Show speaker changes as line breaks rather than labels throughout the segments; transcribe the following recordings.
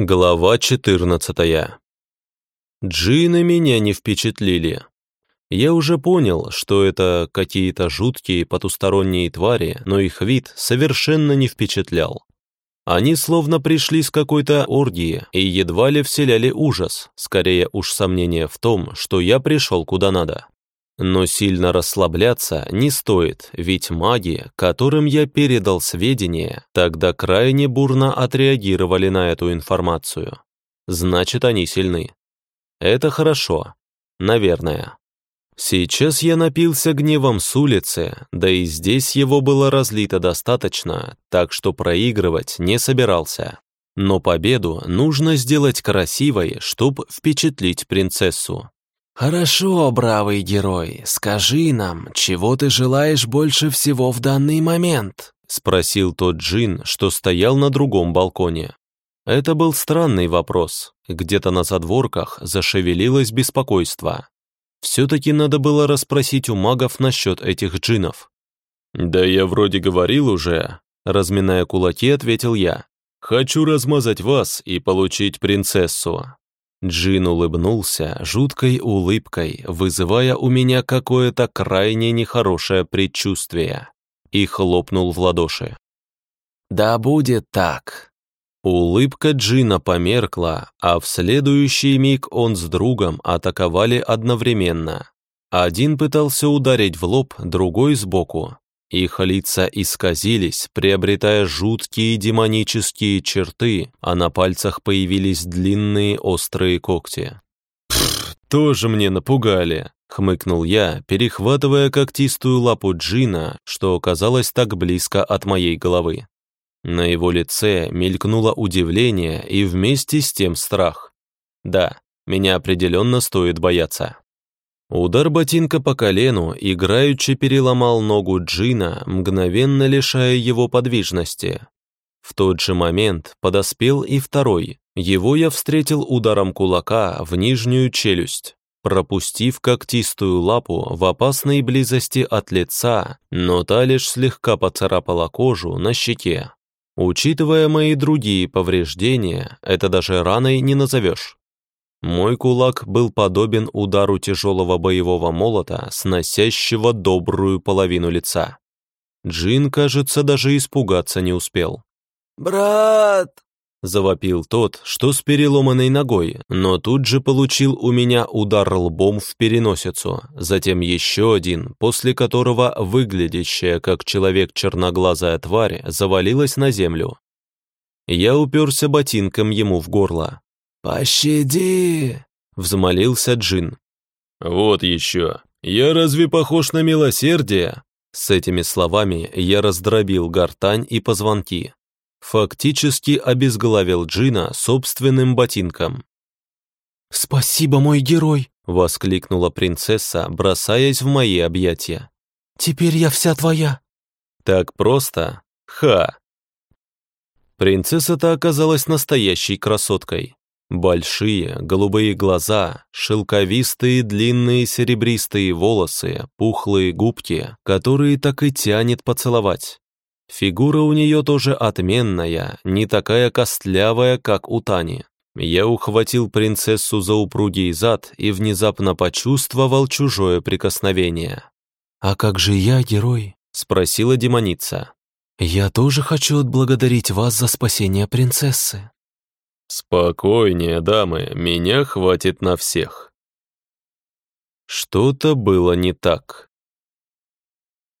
Глава 14 Джины меня не впечатлили. Я уже понял, что это какие-то жуткие потусторонние твари, но их вид совершенно не впечатлял. Они словно пришли с какой-то оргии и едва ли вселяли ужас, скорее уж сомнение в том, что я пришел куда надо. Но сильно расслабляться не стоит, ведь маги, которым я передал сведения, тогда крайне бурно отреагировали на эту информацию. Значит, они сильны. Это хорошо. Наверное. Сейчас я напился гневом с улицы, да и здесь его было разлито достаточно, так что проигрывать не собирался. Но победу нужно сделать красивой, чтобы впечатлить принцессу.
«Хорошо, бравый герой, скажи нам, чего ты желаешь больше всего в данный момент?»
спросил тот джин, что стоял на другом балконе. Это был странный вопрос. Где-то на задворках зашевелилось беспокойство. Все-таки надо было расспросить у магов насчет этих джинов. «Да я вроде говорил уже», — разминая кулаки, ответил я. «Хочу размазать вас и получить принцессу. Джин улыбнулся жуткой улыбкой, вызывая у меня какое-то крайне нехорошее предчувствие, и хлопнул в ладоши.
«Да будет так».
Улыбка Джина померкла, а в следующий миг он с другом атаковали одновременно. Один пытался ударить в лоб, другой сбоку. Их лица исказились, приобретая жуткие демонические черты, а на пальцах появились длинные острые когти. «Пф, тоже мне напугали», — хмыкнул я, перехватывая когтистую лапу Джина, что оказалось так близко от моей головы. На его лице мелькнуло удивление и вместе с тем страх. Да, меня определенно стоит бояться. Удар ботинка по колену играючи переломал ногу Джина, мгновенно лишая его подвижности. В тот же момент подоспел и второй. Его я встретил ударом кулака в нижнюю челюсть, пропустив когтистую лапу в опасной близости от лица, но та лишь слегка поцарапала кожу на щеке. Учитывая мои другие повреждения, это даже раной не назовешь. Мой кулак был подобен удару тяжелого боевого молота, сносящего добрую половину лица. Джин, кажется, даже испугаться не успел.
«Брат!»
— завопил тот, что с переломанной ногой, но тут же получил у меня удар лбом в переносицу, затем еще один, после которого выглядящая как человек черноглазая тварь завалилась на землю. Я уперся ботинком ему в горло.
«Пощади!» — взмолился Джин.
«Вот еще! Я разве похож на милосердие?» С этими словами я раздробил гортань и позвонки. Фактически обезглавил Джина собственным ботинком.
«Спасибо, мой герой!»
— воскликнула принцесса, бросаясь в мои объятия.
«Теперь я вся твоя!»
«Так просто? Ха!» Принцесса-то оказалась настоящей красоткой. Большие голубые глаза, шелковистые длинные серебристые волосы, пухлые губки, которые так и тянет поцеловать. Фигура у нее тоже отменная, не такая костлявая, как у Тани. Я ухватил принцессу за упругий зад и внезапно почувствовал чужое прикосновение.
«А как же я, герой?» — спросила демоница. «Я тоже хочу отблагодарить вас за спасение принцессы».
«Спокойнее, дамы, меня хватит на всех». Что-то было не так.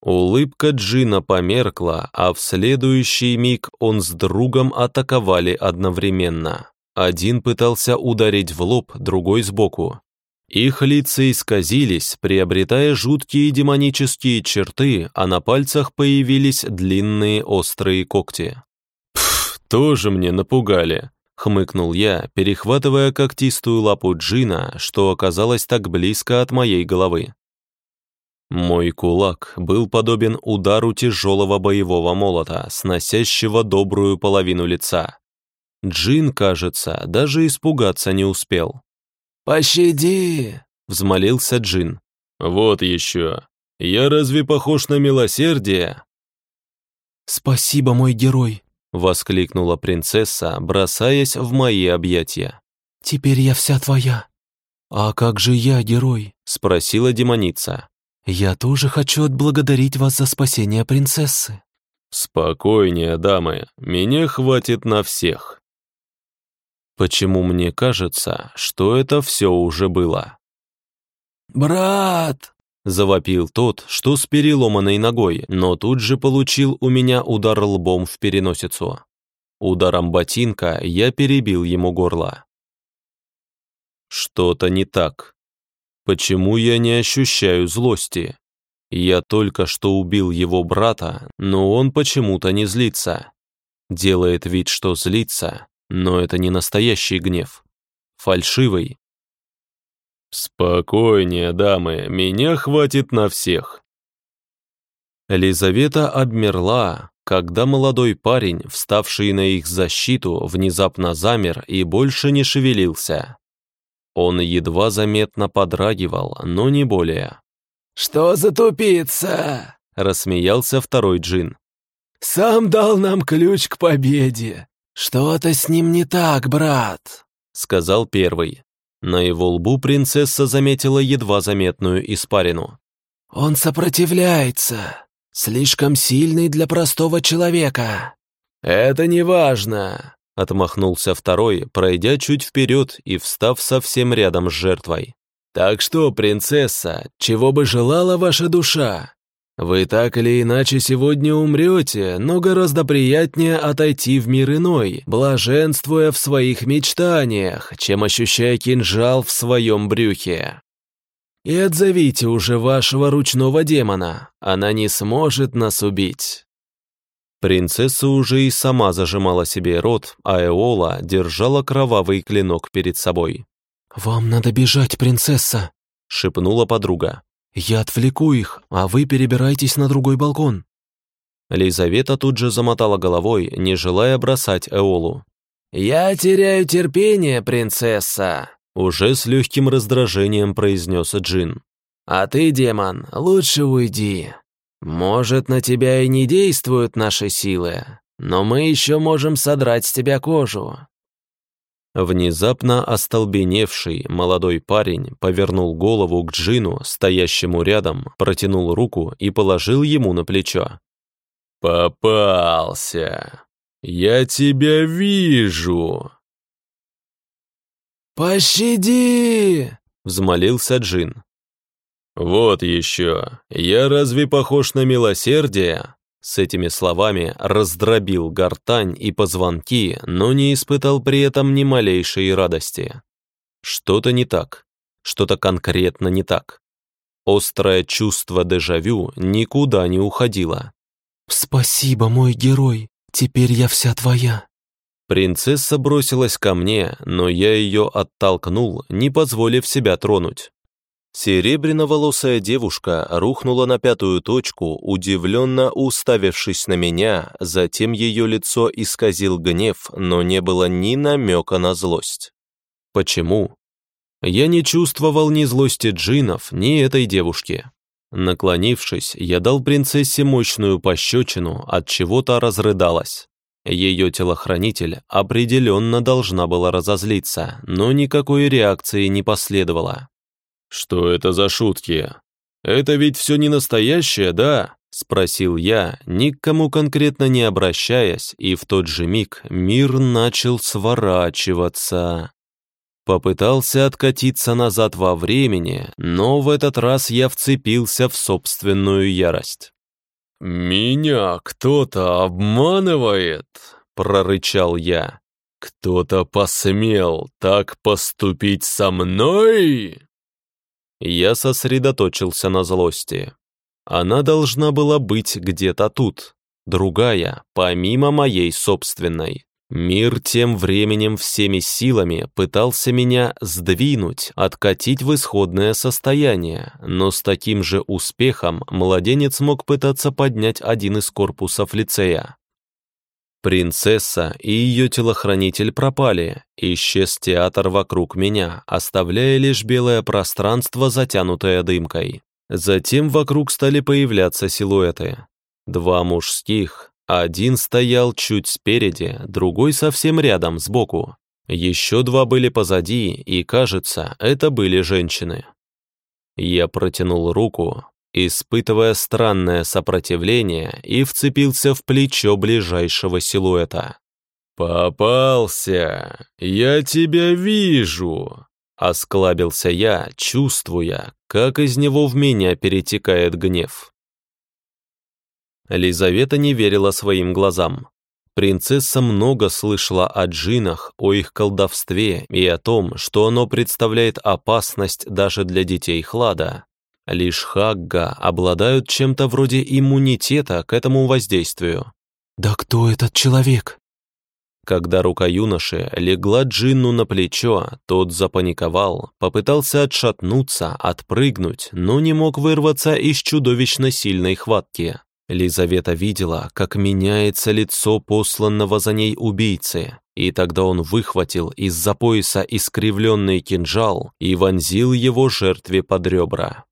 Улыбка Джина померкла, а в следующий миг он с другом атаковали одновременно. Один пытался ударить в лоб, другой сбоку. Их лица исказились, приобретая жуткие демонические черты, а на пальцах появились длинные острые когти. Пф, тоже мне напугали. Хмыкнул я, перехватывая когтистую лапу Джина, что оказалось так близко от моей головы. Мой кулак был подобен удару тяжелого боевого молота, сносящего добрую половину лица. Джин, кажется, даже испугаться не успел.
«Пощади!»
— взмолился Джин. «Вот еще! Я разве похож на милосердие?»
«Спасибо, мой герой!»
Воскликнула принцесса, бросаясь в мои объятия.
«Теперь я вся твоя». «А как же я, герой?»
— спросила демоница.
«Я тоже хочу отблагодарить вас за спасение принцессы».
«Спокойнее, дамы, меня хватит на всех». Почему мне кажется, что это все уже было?
«Брат!»
— завопил тот, что с переломанной ногой, но тут же получил у меня удар лбом в переносицу. Ударом ботинка я перебил ему горло. Что-то не так. Почему я не ощущаю злости? Я только что убил его брата, но он почему-то не злится. Делает вид, что злится, но это не настоящий гнев. Фальшивый. «Спокойнее, дамы, меня хватит на всех». Елизавета обмерла, когда молодой парень, вставший на их защиту, внезапно замер и больше не шевелился. Он едва заметно подрагивал, но не более.
«Что за тупица?»
— рассмеялся второй джин.
«Сам дал нам ключ к победе. Что-то с ним не так, брат», —
сказал первый. На его лбу принцесса заметила едва заметную испарину.
«Он сопротивляется. Слишком сильный для простого человека». «Это не важно.
Отмахнулся второй, пройдя чуть вперед и встав совсем рядом с жертвой.
«Так что, принцесса, чего бы желала ваша душа? Вы так или иначе сегодня умрете, но гораздо приятнее отойти в мир иной, блаженствуя в своих мечтаниях, чем ощущая кинжал в своем брюхе. И отзовите уже вашего ручного демона, она не сможет нас убить».
Принцесса уже и сама зажимала себе рот, а Эола держала кровавый клинок перед собой.
«Вам надо бежать, принцесса!»
— шепнула подруга.
«Я отвлеку их, а вы перебирайтесь на другой балкон».
Лизавета тут же замотала головой, не желая бросать Эолу.
«Я теряю терпение, принцесса!»
Уже с легким раздражением произнес Джин.
«А ты, демон, лучше уйди. Может, на тебя и не действуют наши силы, но мы еще можем содрать с тебя кожу».
Внезапно остолбеневший молодой парень повернул голову к Джину, стоящему рядом, протянул руку и положил ему на плечо. «Попался! Я тебя вижу!»
«Пощади!»
— взмолился Джин. «Вот еще! Я разве похож на милосердие?» С этими словами раздробил гортань и позвонки, но не испытал при этом ни малейшей радости. Что-то не так, что-то конкретно не так. Острое чувство дежавю никуда не уходило.
«Спасибо, мой герой, теперь я вся твоя».
Принцесса бросилась ко мне, но я ее оттолкнул, не позволив себя тронуть. Серебряноволосая девушка рухнула на пятую точку, удивленно уставившись на меня, затем ее лицо исказил гнев, но не было ни намека на злость. Почему? Я не чувствовал ни злости джинов, ни этой девушки. Наклонившись, я дал принцессе мощную пощечину, от чего-то разрыдалась. Ее телохранитель определенно должна была разозлиться, но никакой реакции не последовало. «Что это за шутки? Это ведь все не настоящее, да?» — спросил я, ни к кому конкретно не обращаясь, и в тот же миг мир начал сворачиваться. Попытался откатиться назад во времени, но в этот раз я вцепился в собственную ярость. «Меня кто-то обманывает!» — прорычал я. «Кто-то посмел так поступить со мной?» Я сосредоточился на злости. Она должна была быть где-то тут, другая, помимо моей собственной. Мир тем временем всеми силами пытался меня сдвинуть, откатить в исходное состояние, но с таким же успехом младенец мог пытаться поднять один из корпусов лицея. Принцесса и ее телохранитель пропали, исчез театр вокруг меня, оставляя лишь белое пространство, затянутое дымкой. Затем вокруг стали появляться силуэты. Два мужских, Один стоял чуть спереди, другой совсем рядом, сбоку. Еще два были позади, и, кажется, это были женщины. Я протянул руку, испытывая странное сопротивление, и вцепился в плечо ближайшего силуэта. «Попался! Я тебя вижу!» Осклабился я, чувствуя, как из него в меня перетекает гнев. Лизавета не верила своим глазам. Принцесса много слышала о джинах, о их колдовстве и о том, что оно представляет опасность даже для детей Хлада. Лишь Хагга обладают чем-то вроде иммунитета к этому воздействию.
«Да кто этот человек?»
Когда рука юноши легла Джинну на плечо, тот запаниковал, попытался отшатнуться, отпрыгнуть, но не мог вырваться из чудовищно сильной хватки. Лизавета видела, как меняется лицо посланного за ней убийцы, и тогда он выхватил из-за пояса искривленный кинжал и вонзил его жертве под ребра.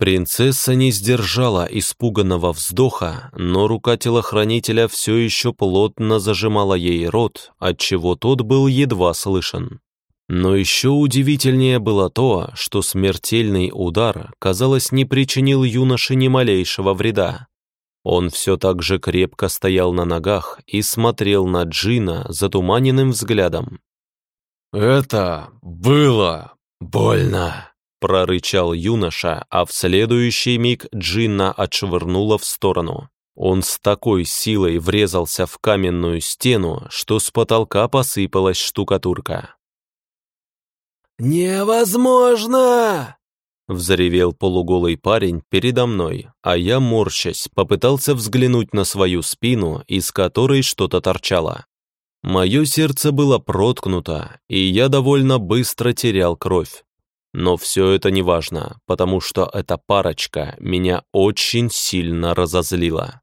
Принцесса не сдержала испуганного вздоха, но рука телохранителя все еще плотно зажимала ей рот, отчего тот был едва слышен. Но еще удивительнее было то, что смертельный удар, казалось, не причинил юноше ни малейшего вреда. Он все так же крепко стоял на ногах и смотрел на Джина затуманенным взглядом. «Это было больно!» Прорычал юноша, а в следующий миг Джинна отшвырнула в сторону. Он с такой силой врезался в каменную стену, что с потолка посыпалась штукатурка.
«Невозможно!»
Взревел полуголый парень передо мной, а я, морщась, попытался взглянуть на свою спину, из которой что-то торчало. Мое сердце было проткнуто, и я довольно быстро терял кровь. Но все это не важно, потому что эта парочка меня очень сильно разозлила.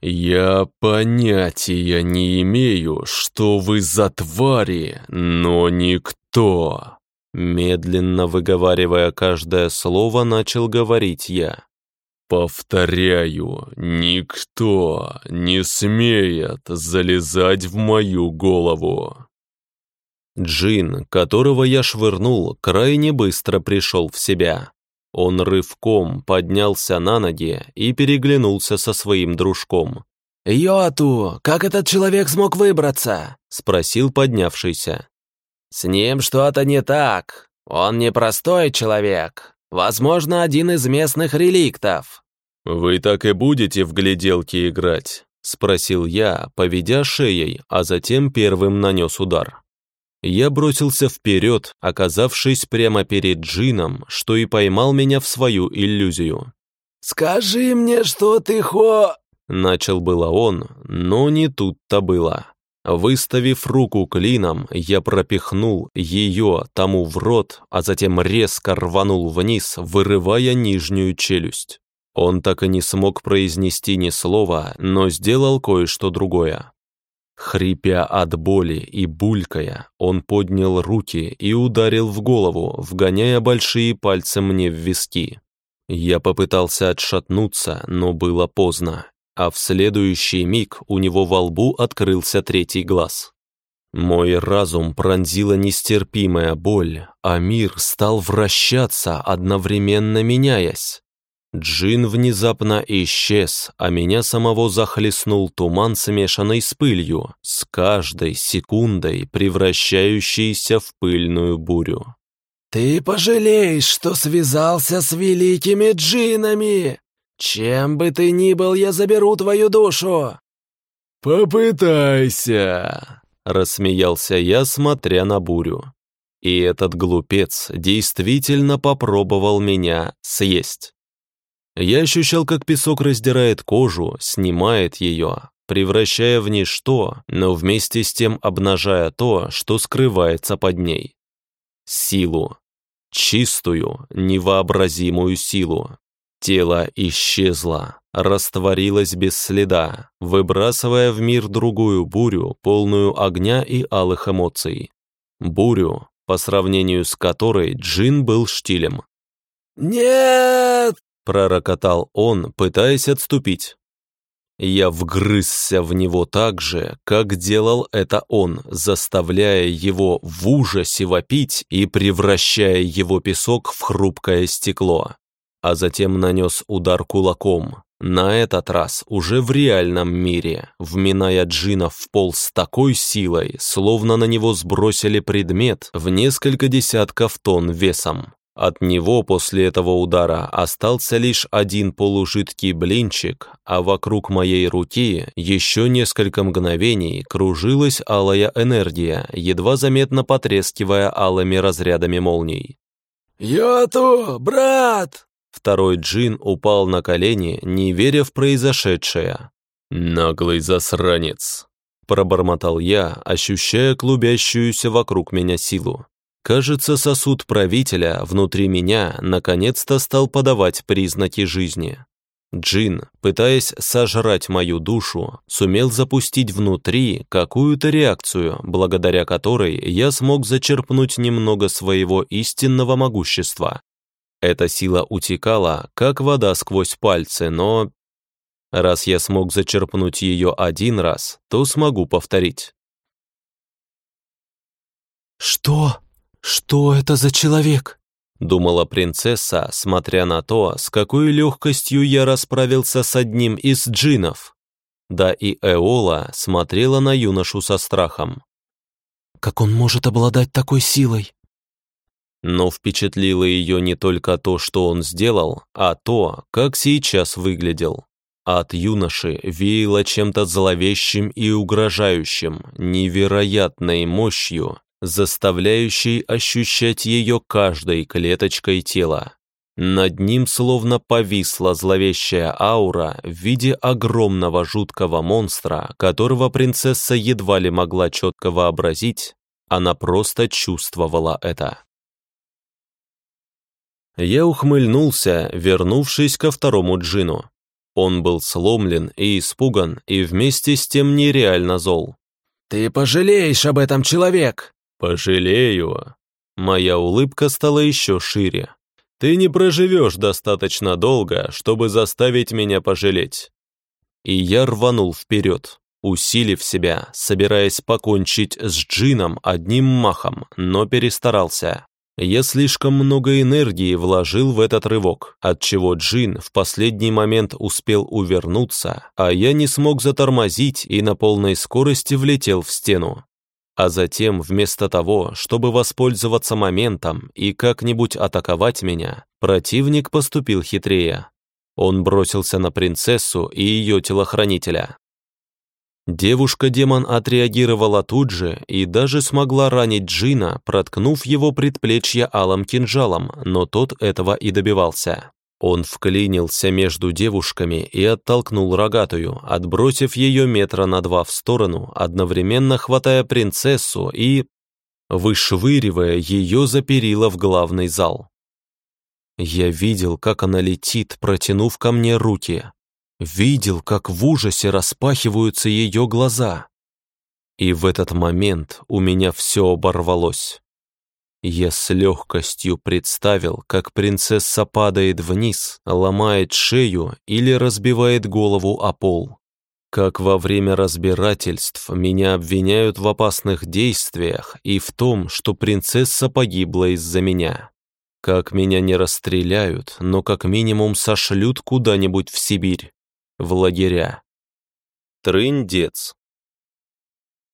«Я понятия не имею, что вы за твари, но никто!» Медленно выговаривая каждое слово, начал говорить я. «Повторяю, никто не смеет залезать в мою голову!» Джин, которого я швырнул, крайне быстро пришел в себя. Он рывком поднялся на ноги и переглянулся со своим дружком.
«Йоту, как этот человек смог выбраться?»
— спросил поднявшийся.
«С ним что-то не так. Он не простой человек. Возможно, один из местных реликтов».
«Вы так и будете в гляделки играть?» — спросил я, поведя шеей, а затем первым нанес удар. Я бросился вперед, оказавшись прямо перед Джином, что и поймал меня в свою иллюзию.
«Скажи мне, что ты хо...»
Начал было он, но не тут-то было. Выставив руку клином, я пропихнул ее тому в рот, а затем резко рванул вниз, вырывая нижнюю челюсть. Он так и не смог произнести ни слова, но сделал кое-что другое. Хрипя от боли и булькая, он поднял руки и ударил в голову, вгоняя большие пальцы мне в виски. Я попытался отшатнуться, но было поздно, а в следующий миг у него во лбу открылся третий глаз. Мой разум пронзила нестерпимая боль, а мир стал вращаться, одновременно меняясь. Джин внезапно исчез, а меня самого захлестнул туман, смешанный с пылью, с каждой секундой превращающийся в пыльную бурю.
«Ты пожалеешь, что связался с великими джинами! Чем бы ты ни был, я заберу твою душу!»
«Попытайся!» — рассмеялся я, смотря на бурю. И этот глупец действительно попробовал меня съесть. Я ощущал, как песок раздирает кожу, снимает ее, превращая в ничто, но вместе с тем обнажая то, что скрывается под ней. Силу. Чистую, невообразимую силу. Тело исчезло, растворилось без следа, выбрасывая в мир другую бурю, полную огня и алых эмоций. Бурю, по сравнению с которой Джин был штилем.
«Нет!»
Пророкотал он, пытаясь отступить. Я вгрызся в него так же, как делал это он, заставляя его в ужасе вопить и превращая его песок в хрупкое стекло. А затем нанес удар кулаком, на этот раз уже в реальном мире, вминая Джина в пол с такой силой, словно на него сбросили предмет в несколько десятков тонн весом. От него после этого удара остался лишь один полужидкий блинчик, а вокруг моей руки еще несколько мгновений кружилась алая энергия, едва заметно потрескивая алыми разрядами молний.
«Йоту, брат!»
Второй джин упал на колени, не веря в произошедшее. «Наглый засранец!» Пробормотал я, ощущая клубящуюся вокруг меня силу. Кажется, сосуд правителя внутри меня наконец-то стал подавать признаки жизни. Джин, пытаясь сожрать мою душу, сумел запустить внутри какую-то реакцию, благодаря которой я смог зачерпнуть немного своего истинного могущества. Эта сила утекала, как вода сквозь пальцы, но... Раз я смог зачерпнуть ее один раз, то смогу повторить.
«Что?» «Что это за человек?»
Думала принцесса, смотря на то, с какой легкостью я расправился с одним из джинов. Да и Эола смотрела на юношу со страхом.
«Как он может обладать такой силой?»
Но впечатлило ее не только то, что он сделал, а то, как сейчас выглядел. От юноши веяло чем-то зловещим и угрожающим, невероятной мощью заставляющий ощущать ее каждой клеточкой тела. Над ним словно повисла зловещая аура в виде огромного жуткого монстра, которого принцесса едва ли могла четко вообразить, она просто чувствовала это. Я ухмыльнулся, вернувшись ко второму джину. Он был сломлен и испуган, и вместе с тем нереально зол.
«Ты пожалеешь об этом, человек!»
«Пожалею». Моя улыбка стала еще шире. «Ты не проживешь достаточно долго, чтобы заставить меня пожалеть». И я рванул вперед, усилив себя, собираясь покончить с джином одним махом, но перестарался. Я слишком много энергии вложил в этот рывок, отчего Джин в последний момент успел увернуться, а я не смог затормозить и на полной скорости влетел в стену. А затем, вместо того, чтобы воспользоваться моментом и как-нибудь атаковать меня, противник поступил хитрее. Он бросился на принцессу и ее телохранителя. Девушка-демон отреагировала тут же и даже смогла ранить Джина, проткнув его предплечье алым кинжалом, но тот этого и добивался. Он вклинился между девушками и оттолкнул рогатую, отбросив ее метра на два в сторону, одновременно хватая принцессу и... вышвыривая ее за перила в главный зал. Я видел, как она летит, протянув ко мне руки. Видел, как в ужасе распахиваются ее глаза. И в этот момент у меня все оборвалось. Я с легкостью представил, как принцесса падает вниз, ломает шею или разбивает голову о пол. Как во время разбирательств меня обвиняют в опасных действиях и в том, что принцесса погибла из-за меня. Как меня не расстреляют, но как минимум сошлют куда-нибудь в Сибирь, в лагеря. Трындец.